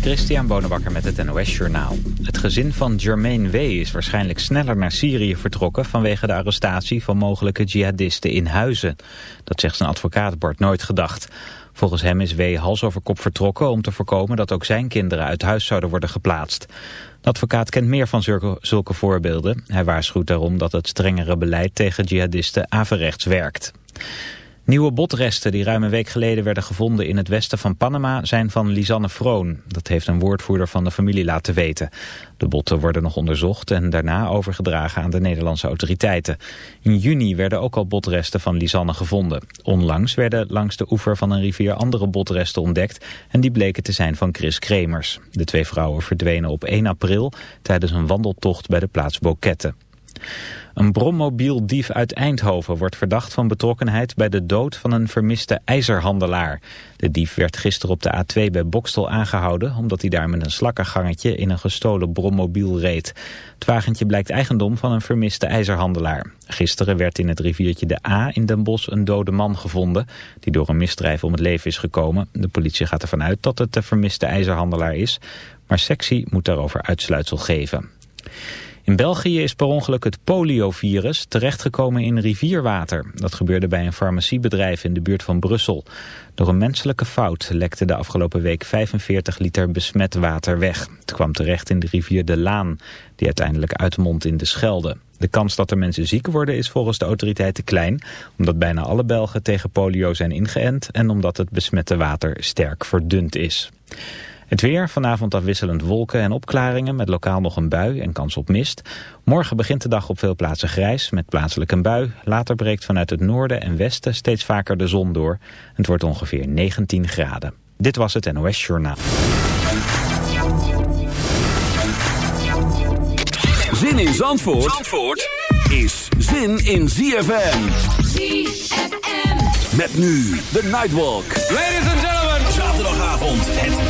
Christian Bonenbakker met het NOS Journaal. Het gezin van Jermaine W. is waarschijnlijk sneller naar Syrië vertrokken... vanwege de arrestatie van mogelijke jihadisten in Huizen. Dat zegt zijn advocaat Bart Nooit gedacht. Volgens hem is W. hals over kop vertrokken om te voorkomen... dat ook zijn kinderen uit huis zouden worden geplaatst. De advocaat kent meer van zulke, zulke voorbeelden. Hij waarschuwt daarom dat het strengere beleid tegen jihadisten averechts werkt. Nieuwe botresten die ruim een week geleden werden gevonden in het westen van Panama zijn van Lisanne Vroon. Dat heeft een woordvoerder van de familie laten weten. De botten worden nog onderzocht en daarna overgedragen aan de Nederlandse autoriteiten. In juni werden ook al botresten van Lisanne gevonden. Onlangs werden langs de oever van een rivier andere botresten ontdekt en die bleken te zijn van Chris Kremers. De twee vrouwen verdwenen op 1 april tijdens een wandeltocht bij de plaats Bokette. Een brommobieldief uit Eindhoven wordt verdacht van betrokkenheid bij de dood van een vermiste ijzerhandelaar. De dief werd gisteren op de A2 bij Bokstel aangehouden omdat hij daar met een slakkengangetje in een gestolen brommobiel reed. Het wagentje blijkt eigendom van een vermiste ijzerhandelaar. Gisteren werd in het riviertje de A in Den Bosch een dode man gevonden die door een misdrijf om het leven is gekomen. De politie gaat ervan uit dat het de vermiste ijzerhandelaar is, maar sectie moet daarover uitsluitsel geven. In België is per ongeluk het poliovirus terechtgekomen in rivierwater. Dat gebeurde bij een farmaciebedrijf in de buurt van Brussel. Door een menselijke fout lekte de afgelopen week 45 liter besmet water weg. Het kwam terecht in de rivier de Laan, die uiteindelijk uitmondt in de Schelde. De kans dat er mensen ziek worden is volgens de autoriteiten klein... omdat bijna alle Belgen tegen polio zijn ingeënt... en omdat het besmette water sterk verdund is. Het weer, vanavond afwisselend wolken en opklaringen met lokaal nog een bui en kans op mist. Morgen begint de dag op veel plaatsen grijs met plaatselijk een bui. Later breekt vanuit het noorden en westen steeds vaker de zon door. Het wordt ongeveer 19 graden. Dit was het NOS Journaal. Zin in Zandvoort, Zandvoort is zin in ZFM. ZFM. Met nu de Nightwalk. Ladies and gentlemen. Zaterdagavond het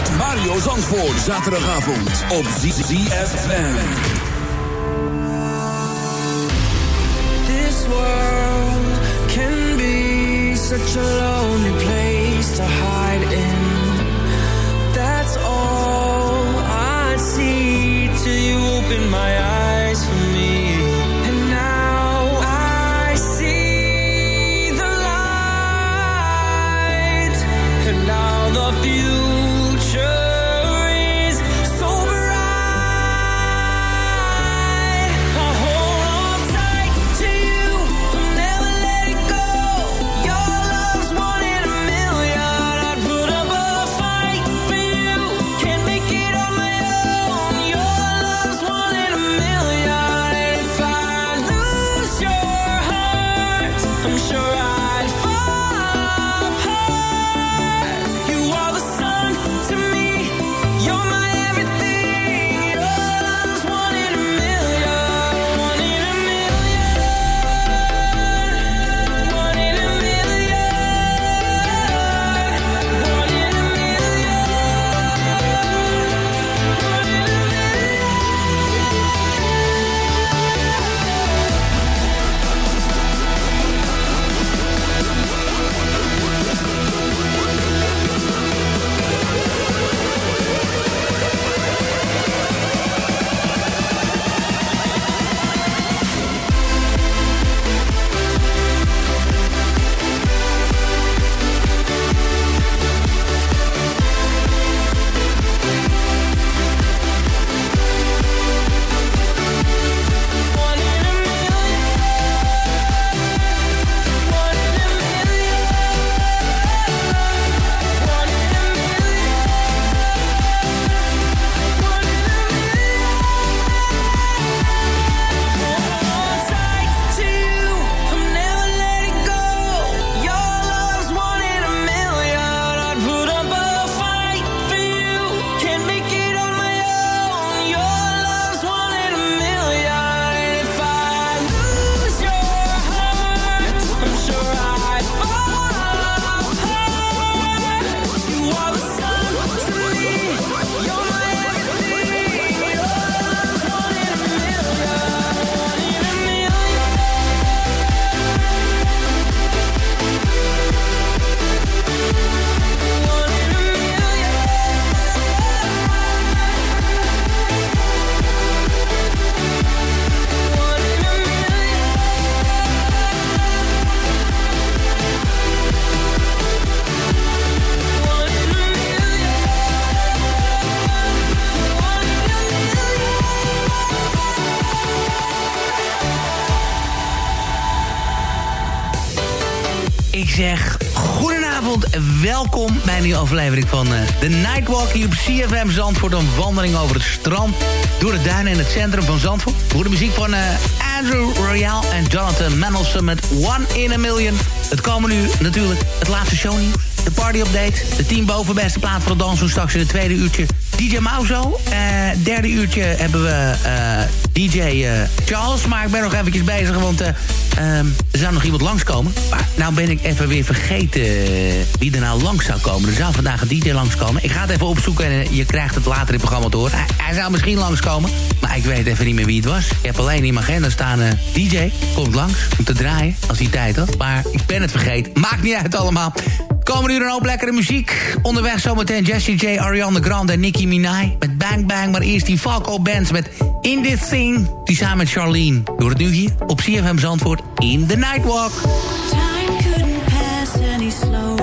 Met Mario Zandvoort. Zaterdagavond op ZFM. This world can be such a lonely place to hide in. That's all I see till you open my eyes for me. Welkom bij een nieuwe aflevering van uh, The Nightwalk hier op CFM Zandvoort. Een wandeling over het strand, door de duinen in het centrum van Zandvoort. Voor de muziek van uh, Andrew Royale en Jonathan Mendelson met One in a Million. Het komen nu natuurlijk het laatste shownieuws, de party update, de team bovenbeste plaat voor de dansen straks in het tweede uurtje DJ Mauzo. Uh, derde uurtje hebben we DJ Charles. Maar ik ben nog eventjes bezig, want um, er zou nog iemand langskomen. Maar nou ben ik even weer vergeten wie er nou langs zou komen. Er zou vandaag een DJ langskomen. Ik ga het even opzoeken en je krijgt het later in het programma horen. Hij, hij, zou misschien langskomen, maar ik weet even niet meer wie het was. Ik heb alleen in mijn agenda staan DJ. Komt langs om te draaien als hij tijd had. Maar ik ben het vergeten. Maakt niet uit allemaal. Komen nu een hoop lekkere muziek. Onderweg zometeen Jessie J, Ariana Grande en Nicki Minaj. Met Bang Bang, maar eerst die Falco Bands met In This Thing. Die samen met Charlene. Door het nu hier op CFM Zandvoort in The Nightwalk. Time couldn't pass any slower.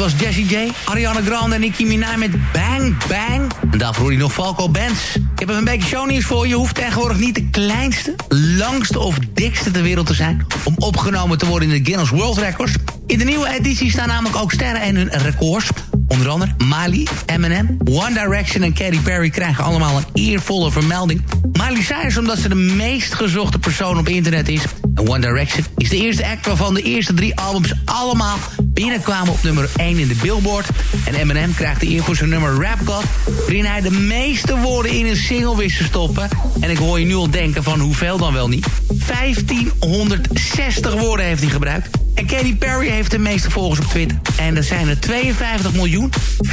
Was Jessie J, Ariana Grande en Nicki Minaj met Bang Bang. En daarvoor hoor je nog Falco Bands. Ik heb een beetje shownieuws voor je. Je hoeft tegenwoordig niet de kleinste, langste of dikste ter wereld te zijn... om opgenomen te worden in de Guinness World Records. In de nieuwe editie staan namelijk ook sterren en hun records. Onder andere Miley, Eminem, One Direction en Katy Perry krijgen allemaal een eervolle vermelding. Miley Cyrus omdat ze de meest gezochte persoon op internet is. En One Direction is de eerste act waarvan de eerste drie albums allemaal binnenkwamen op nummer 1 in de Billboard. En Eminem krijgt de eer voor zijn nummer Rap God... waarin hij de meeste woorden in een single wist te stoppen. En ik hoor je nu al denken van hoeveel dan wel niet. 1560 woorden heeft hij gebruikt. En Katy Perry heeft de meeste volgers op Twitter. En dat zijn er 52 miljoen 463.838.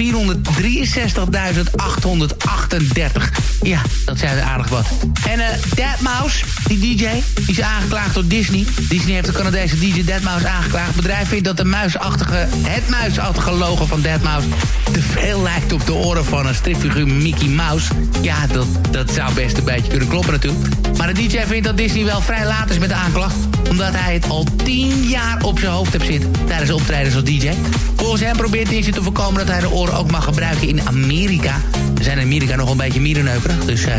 Ja, dat zijn er aardig wat. En Dead Mouse, die DJ, die is aangeklaagd door Disney. Disney heeft de Canadese DJ Dead Mouse aangeklaagd. Het bedrijf vindt dat de muisachtige, het muisachtige logo van Dead Mouse... te veel lijkt op de oren van een stripfiguur Mickey Mouse. Ja, dat, dat zou best een beetje kunnen kloppen natuurlijk. Maar de DJ vindt dat Disney wel vrij laat is met de aanklacht omdat hij het al tien jaar op zijn hoofd heeft zitten tijdens optredens als DJ. Volgens hem probeert Disney te voorkomen dat hij de oren ook mag gebruiken in Amerika. We zijn in Amerika nog een beetje mierenneukerig, dus eh,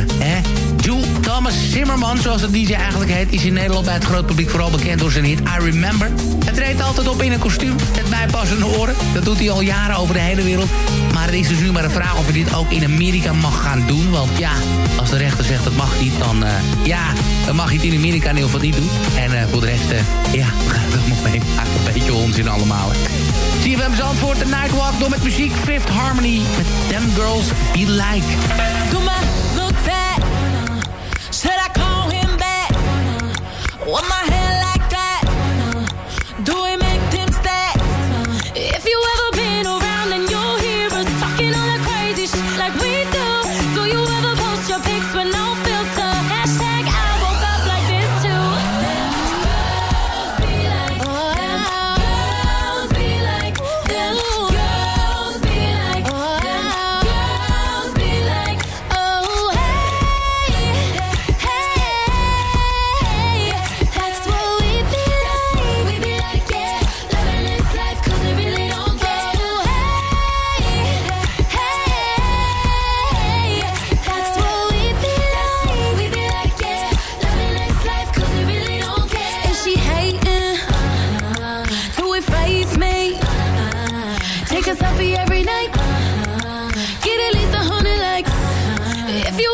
Jules Thomas Zimmerman, zoals de DJ eigenlijk heet... is in Nederland bij het groot publiek vooral bekend door zijn hit I Remember. Hij treedt altijd op in een kostuum met bijpassende oren. Dat doet hij al jaren over de hele wereld. Maar het is dus nu maar een vraag of hij dit ook in Amerika mag gaan doen. Want ja, als de rechter zegt dat mag niet, dan eh, ja, dan mag hij het in Amerika in ieder geval niet doen. En eh, voor de rest, eh, ja, we gaan het allemaal mee. Een beetje onzin allemaal. Hem Zandvoort, de Nightwalk, door met muziek Fifth Harmony. Met Them Girls Be Like. Do my Want my hair like Take a selfie every night. Get at least a hundred likes. If you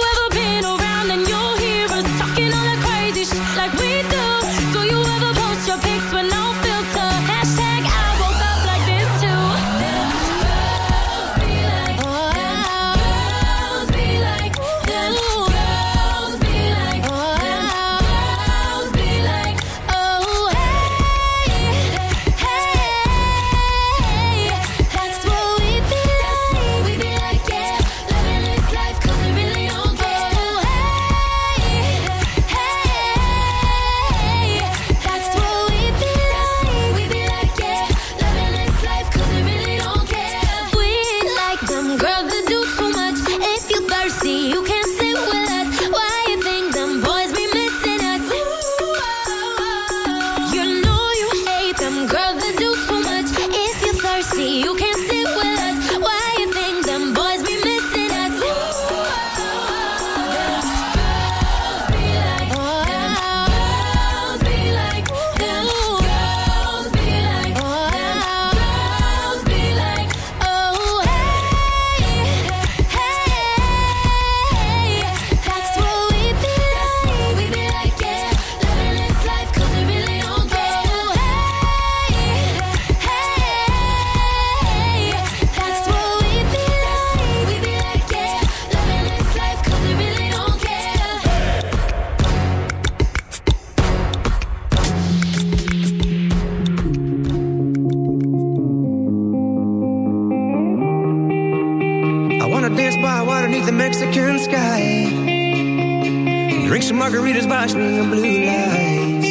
computers by in blue lights.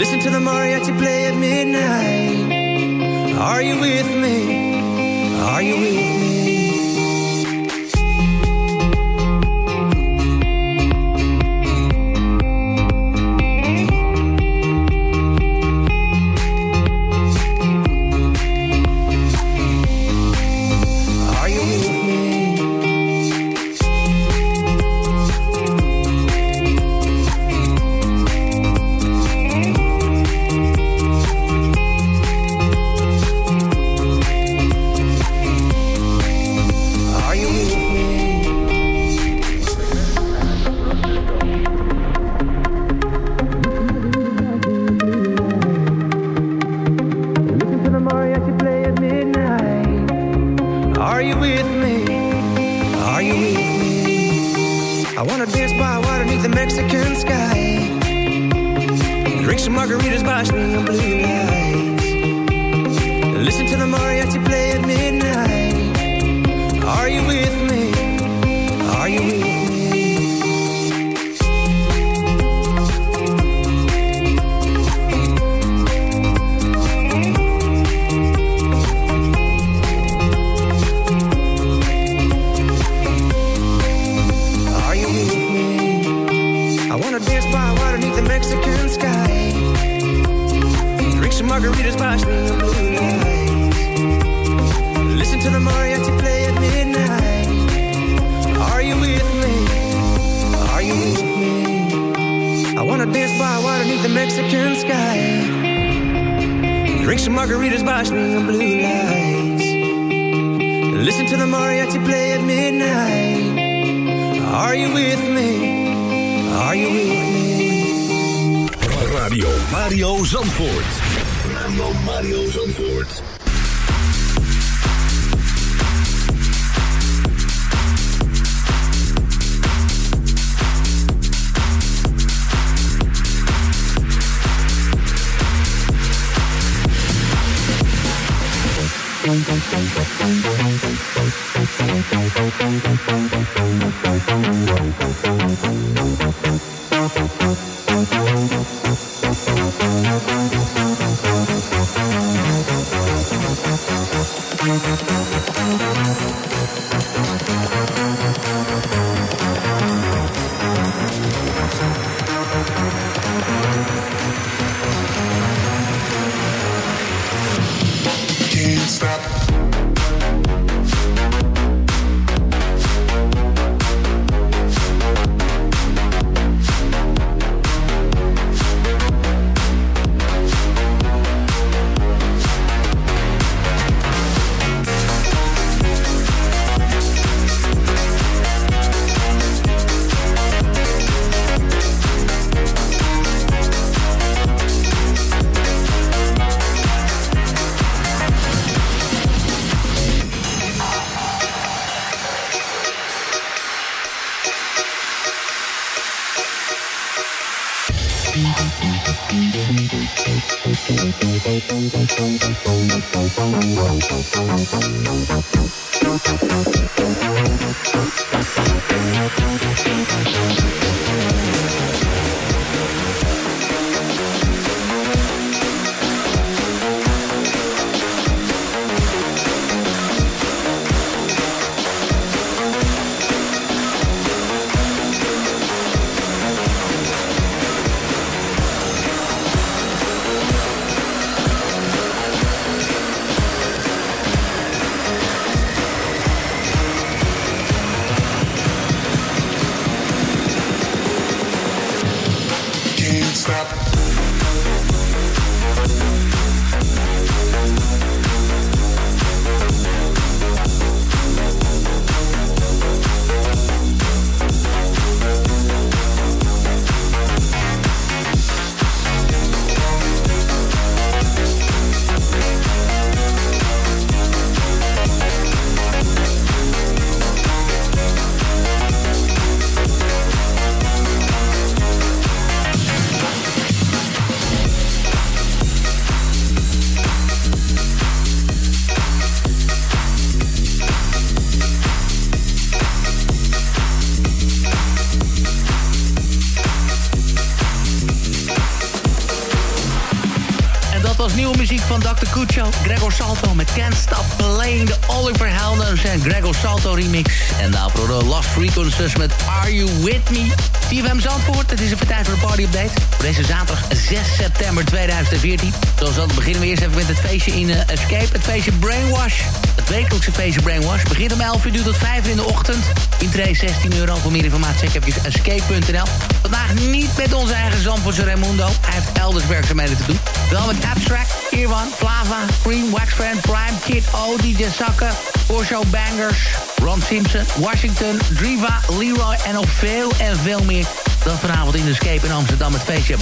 Listen to the mariachi play at midnight. Are you with me? Are you with me? play at midnight. Are you with me? Are you with me? Radio Mario Zandvoort. Radio Mario Zandvoort. Thank Gregor Salto met Can't Stop Playing. De Oliver Heldens en Gregor Salto remix. En daarvoor de Lost Frequencies met Are You With Me? CFM Zandvoort, het is even tijd voor de party update. Voor deze zaterdag 6 september 2014. Zoals altijd beginnen we eerst even met het feestje in uh, Escape. Het feestje Brainwash. Het wekelijkse feestje Brainwash. Begint om 11 uur, tot 5 uur in de ochtend. Intree 16 euro. Voor meer informatie check even escape.nl. Vandaag niet met onze eigen Zandvoortse Raimundo. Hij heeft elders werkzaamheden te doen. Wel met Abstract, Irwan, Flava, Cream, Waxfriend, Prime, Kid O, DJ Show Bangers, Ron Simpson, Washington, Driva, Leroy en nog veel en veel meer. Dat vanavond in de Escape in Amsterdam het feestje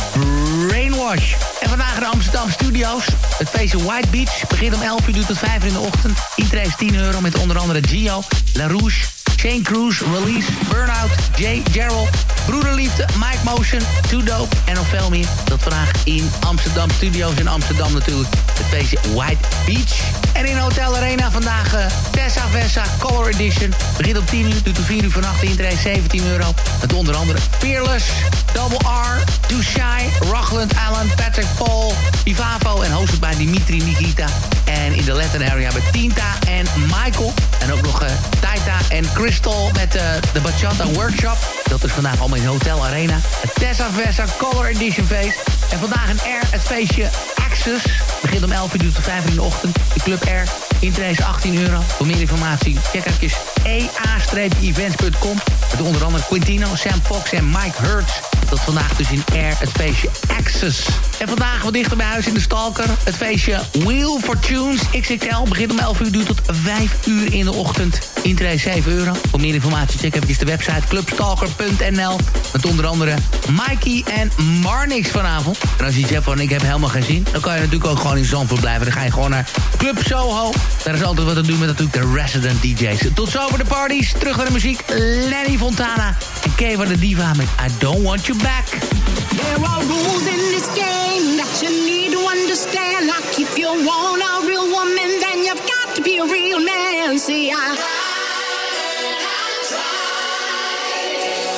Brainwash. En vandaag in de Amsterdam Studios. Het feestje White Beach begint om 11 uur tot 5 uur in de ochtend. Intree is 10 euro met onder andere Gio, La Rouge, Shane Cruz, Release, Burnout, Jay, Gerald, Broederliefde, Mike Motion, Too Dope en meer. Dat vandaag in Amsterdam Studios in Amsterdam natuurlijk. Het feestje White Beach. En in Hotel Arena vandaag uh, Tessa Vessa Color Edition. Begint om 10 uur, doet om 4 uur vannacht. Intree 17 euro. Met onder andere Fearless, Double R, Too Shy, Rockland, Alan, Patrick Paul, Ivavo en hosted bij Dimitri Nikita. En in de Latin area bij Tinta en Michael. En ook nog uh, Taita en Crystal met uh, de Bachata Workshop. Dat is vandaag allemaal in Hotel Arena. Het Tessa Vessa Color Edition feest. En vandaag een Air, het feestje Access. Begint om 11 uur tot 5 uur in de ochtend. De Club Air. Intree is 18 euro. Voor meer informatie check even ea-events.com. Met onder andere Quintino, Sam Fox en Mike Hurts. Dat vandaag dus in Air het feestje Access. En vandaag wat dichter bij huis in de Stalker. Het feestje Wheel for Tunes XXL. Begint om 11 uur, duurt tot 5 uur in de ochtend. Intree 7 euro. Voor meer informatie check even de website clubstalker.nl. Met onder andere Mikey en Marnix vanavond. En als je iets hebt van ik heb helemaal geen zin... dan kan je natuurlijk ook gewoon in Zandvoort blijven. Dan ga je gewoon naar Club Soho. Daar is altijd wat te doen met natuurlijk de resident DJ's. Tot zover de parties. Terug naar de muziek. Lenny Fontana en Keva de Diva met I Don't Want You Back. There are rules in this game that you need to understand. Like if you want a real woman, then you've got to be a real man. See, I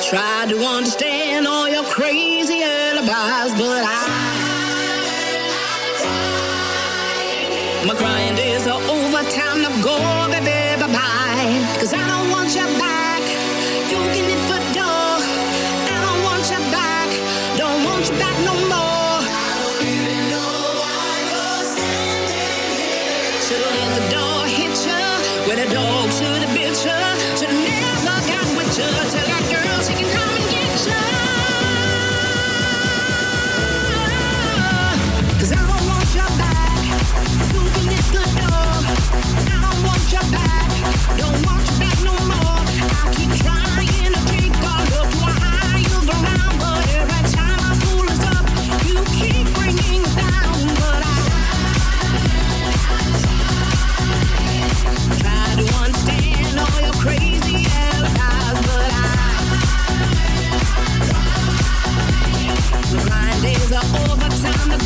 tried to understand all your crazy alibis, but I my crying Cause I don't want you back. You can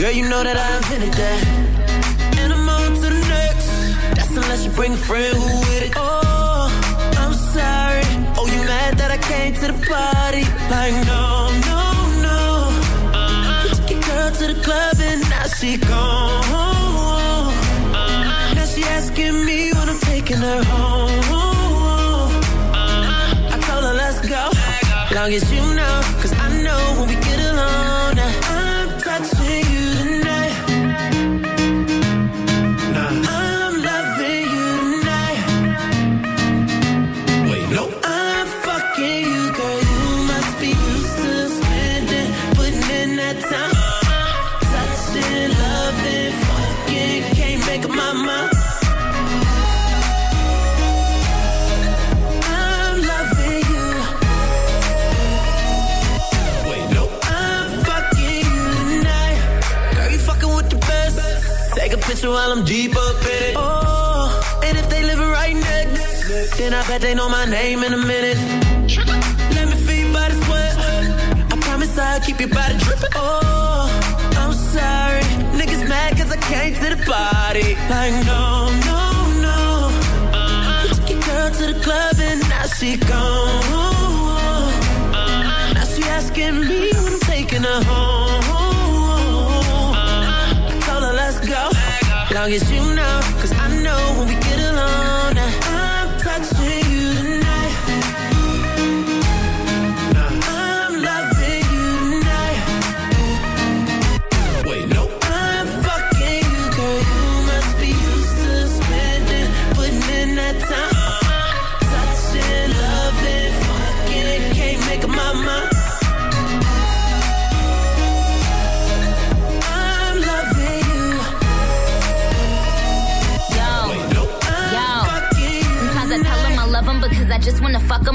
Girl, you know that I invented that. And I'm on to the next. That's unless you bring a friend who with it. Oh, I'm sorry. Oh, you mad that I came to the party? Like, no, no, no. You took your girl to the club and now she gone. Now she asking me when I'm taking her home. I told her, let's go. Long as you know, cause I know when we get along you while I'm deep up in it. Oh, and if they living right next, then I bet they know my name in a minute. Let me feed by the sweat. I promise I'll keep your body dripping. Oh, I'm sorry. Niggas mad cause I came to the party. Like, no, no, no. You took your girl to the club and now she gone. Now she asking me when I'm taking her home. Long as you know, cause I know when we get alone.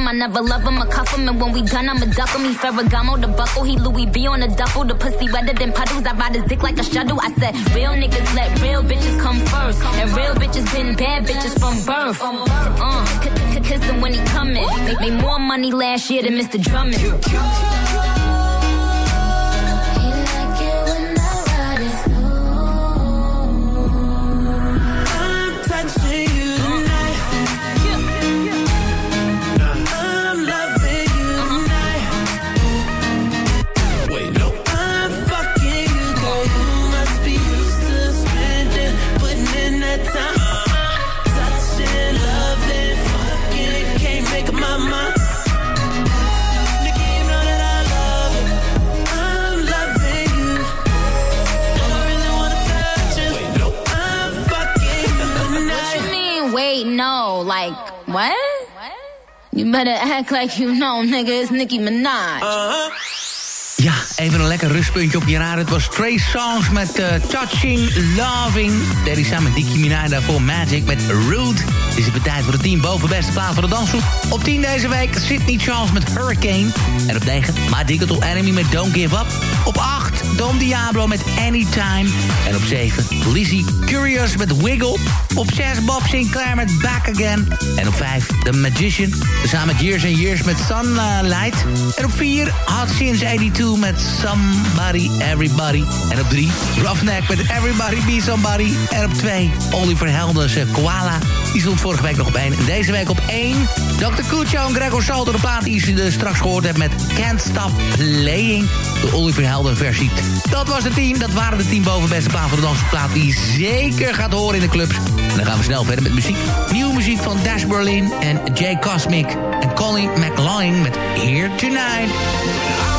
Him. I never love him, I cuff him. And when we done, I'ma duck him. He Ferragamo, the buckle. He Louis V on the duffel. The pussy wetter than puddles. I ride his dick like a shuttle. I said, real niggas let real bitches come first. And real bitches been bad bitches from birth. Uh, kiss him when he coming. Make me more money last year than Mr. Drummond. Better act like you know, nigga. It's Nicki Minaj. Ja, even een lekker rustpuntje op je raad. Het was Trey Songs met eh, Touching, Loving. Hij samen met Nicki Minaj daarvoor Magic met Rude. Is het tijd voor de 10 bovenbeste plaats van de dansgroep. Op 10 deze week Sydney Charles met Hurricane. En op 9 Ma Digital Enemy met Don't Give Up. Op 8 Dom Diablo met Anytime. En op 7 Lizzie Curious met Wiggle. Op 6 Bob Sinclair met Back Again. En op 5 The Magician. Samen met Years and Years met Sunlight. En op 4 Hot Since 82 met Somebody Everybody. En op 3 Roughneck met Everybody Be Somebody. En op 2 Oliver Helders eh, Koala. Die stond vorige week nog op 1. En deze week op 1 Dr. Cucho en Gregor Salto. De plaat die je straks gehoord hebt met Can't Stop Playing. De Oliver Helden versie. Dat was de 10. Dat waren de 10 bovenbeste plaat voor de dansplaat die je zeker gaat horen in de clubs. En dan gaan we snel verder met muziek. Nieuwe muziek van Dash Berlin en Jay Cosmic. En Colin McLaughlin met Here Tonight.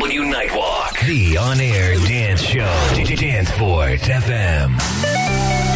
NW Nightwalk. The on-air dance show. Danceport FM.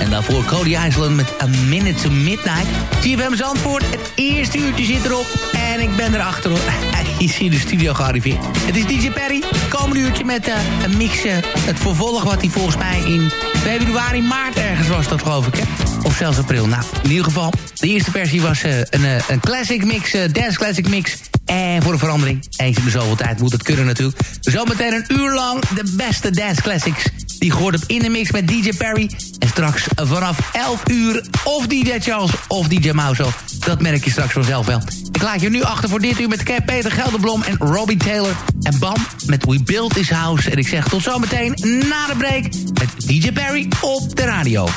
En daarvoor Cody Island met A Minute to Midnight. ZFM Zandvoort, het eerste uurtje zit erop. En ik ben erachter hoor. Hij is in de studio gearriveerd. Het is DJ Perry. Komende uurtje met uh, een mix. Uh, het vervolg wat hij volgens mij in februari, maart ergens was dat geloof ik. Of zelfs april. Nou, in ieder geval. De eerste versie was uh, een, een classic mix, dance classic mix. En voor een verandering, eens in de zoveel tijd moet het kunnen natuurlijk. Zometeen een uur lang de beste dance classics. Die gehoord op in de mix met DJ Perry. En straks vanaf 11 uur of DJ Charles of DJ Mauso. Dat merk je straks vanzelf wel. Ik laat je nu achter voor dit uur met Peter Gelderblom en Robbie Taylor. En Bam met We Build This House. En ik zeg tot zometeen na de break met DJ Perry op de radio.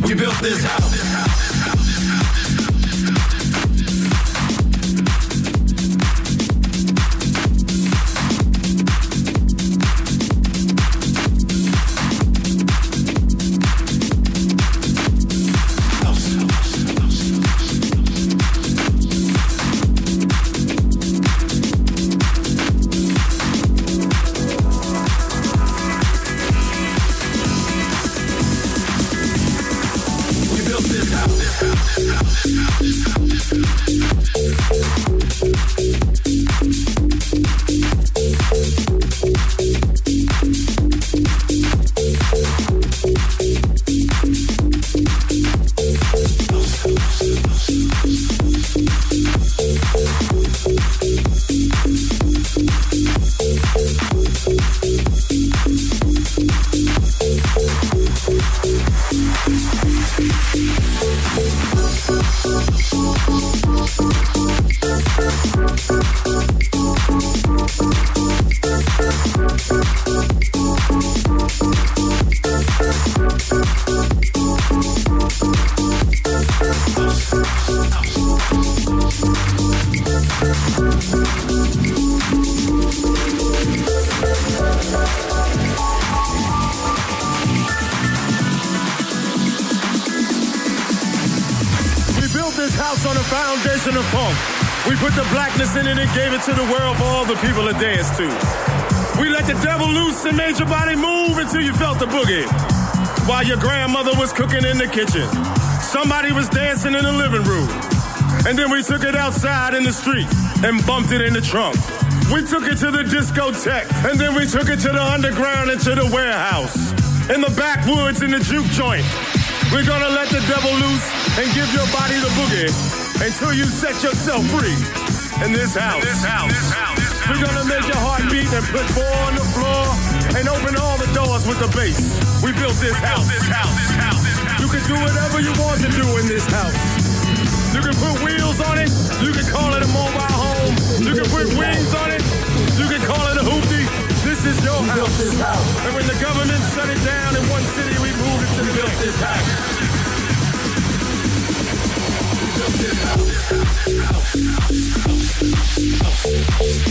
We built this house. To the world for all the people to dance to. We let the devil loose and made your body move until you felt the boogie. While your grandmother was cooking in the kitchen, somebody was dancing in the living room. And then we took it outside in the street and bumped it in the trunk. We took it to the discotheque, and then we took it to the underground and to the warehouse. In the backwoods in the juke joint. We're gonna let the devil loose and give your body the boogie until you set yourself free. In this house. In this house. We're gonna make your heart beat and put four on the floor and open all the doors with the bass. We built this house. You can do whatever you want to do in this house. You can put wheels on it. You can call it a mobile home. You can put wings on it. You can call it a hoopty. This is your house. And when the government shut it down in one city, we moved it to the next. We